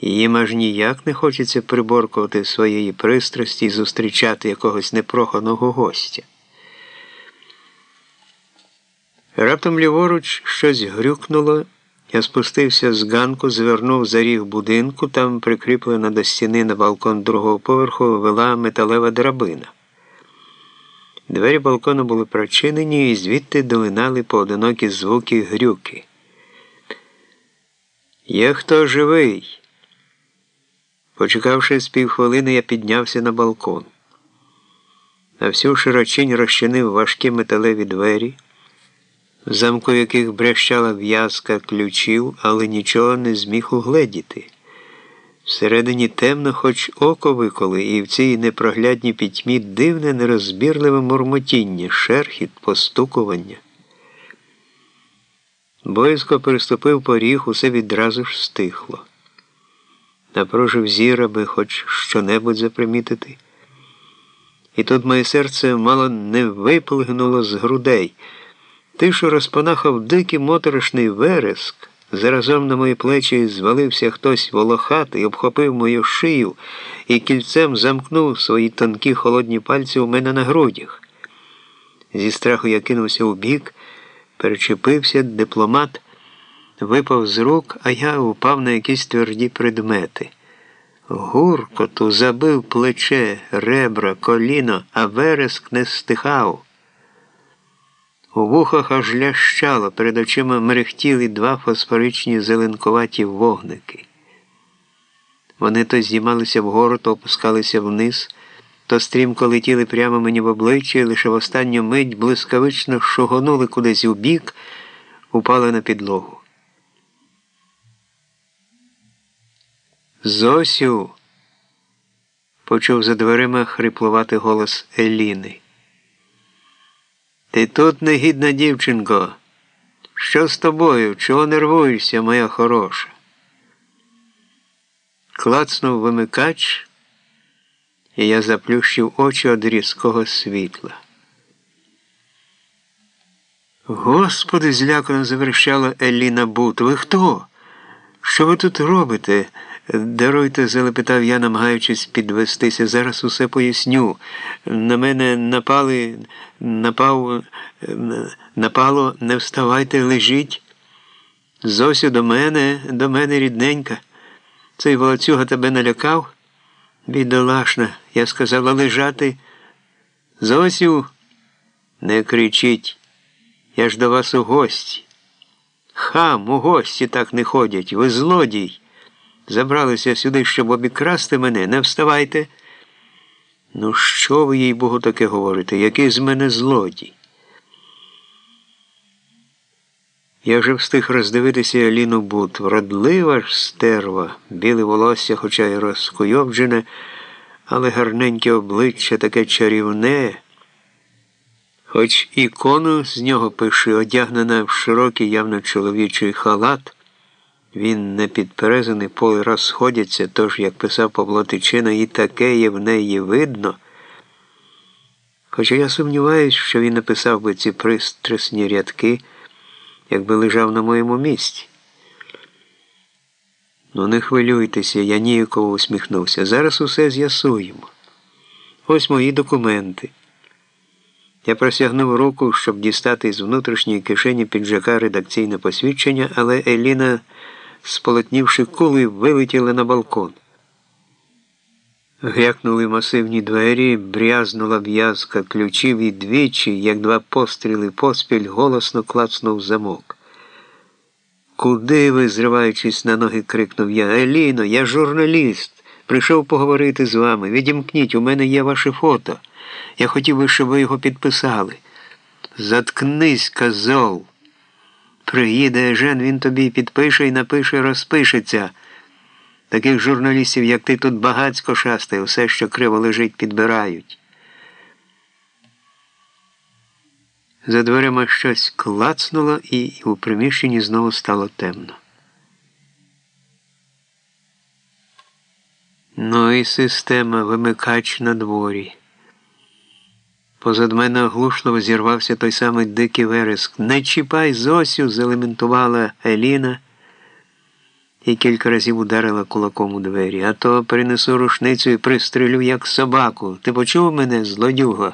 Їм аж ніяк не хочеться приборкувати своєї пристрасті і зустрічати якогось непроханого гостя. Раптом ліворуч щось грюкнуло. Я спустився з ганку, звернув за ріг будинку, там прикріплена до стіни на балкон другого поверху вела металева драбина. Двері балкону були прочинені і звідти долинали поодинокі звуки грюки. Є хто живий? Почекавши з півхвилини, я піднявся на балкон. На всю широчинь розчинив важкі металеві двері, в замку яких брещала в'язка ключів, але нічого не зміг угледіти. Всередині темно, хоч око виколи, і в цій непроглядній пітьмі дивне, нерозбірливе мурмотіння, шерхіт, постукування. Боязко переступив поріг, усе відразу ж стихло напружив зір, аби хоч щонебудь запримітити. І тут моє серце мало не виплигнуло з грудей. Тишу розпанахав дикий моторошний вереск. Заразом на мої плечі звалився хтось волохатий, обхопив мою шию і кільцем замкнув свої тонкі холодні пальці у мене на грудях. Зі страху я кинувся у бік, перечепився дипломат випав з рук, а я упав на якісь тверді предмети. Гуркоту забив плече, ребра, коліно, а вереск не стихав. У вухах аж лящало, перед очима мерехтіли два фосфоричні зеленкуваті вогники. Вони то здіймалися вгору, то опускалися вниз, то стрімко летіли прямо мені в обличчя і лише в останню мить блискавично шугонули кудись у бік, упали на підлогу. Зосю, почув за дверима хриплувати голос Еліни. Ти тут негідна дівчинко. Що з тобою? Чого нервуєшся, моя хороша? Клацнув вимикач, і я заплющив очі од різкого світла. Господи, злякано завершала Еліна Бут. Ви хто? Що ви тут робите? Даруйте, залепитав я, намагаючись підвестися. Зараз усе поясню. На мене напали, напав, напало, не вставайте, лежіть. Зосю до мене, до мене рідненька. Цей волоцюга тебе налякав? Бідолашна, я сказала лежати. Зосю, не кричіть. Я ж до вас у гості. Хам, у гості так не ходять, ви злодій. Забралися сюди, щоб обікрасти мене, не вставайте. Ну, що ви, їй Богу, таке говорите? Який з мене злодій? Я вже встиг роздивитися Аліну Бут. Вродлива ж стерва, біле волосся, хоча й розкуйовджене, але гарненьке обличчя таке чарівне. Хоч ікону з нього пише, одягнена в широкий явно чоловічий халат. Він не підперезаний, поли розходяться, тож, як писав Павло Тичина, і таке є в неї видно. Хоча я сумніваюся, що він написав би ці пристрасні рядки, якби лежав на моєму місці. Ну, не хвилюйтеся, я ніяково усміхнувся. Зараз усе з'ясуємо. Ось мої документи. Я просягнув руку, щоб дістати з внутрішньої кишені піджака редакційне посвідчення, але Еліна сполотнівши кули, вилетіли на балкон. Грякнули масивні двері, брязнула в'язка ключів і двічі, як два постріли поспіль, голосно клацнув замок. Куди ви, зриваючись на ноги, крикнув я. Еліно, я журналіст. Прийшов поговорити з вами. Відімкніть, у мене є ваше фото. Я хотів би, щоб ви його підписали. Заткнись, козол. Приїде Жен, він тобі підпише і напише, розпишеться. Таких журналістів, як ти, тут багацько шастає, все, що криво лежить, підбирають. За дверима щось клацнуло, і у приміщенні знову стало темно. Ну і система вимикач на дворі. Позад мене оглушливо зірвався той самий дикий вереск. Не чіпай Зосю, залементувала Еліна. і кілька разів ударила кулаком у двері, а то принесу рушницю і пристрелю, як собаку. Ти почув мене, злодюго?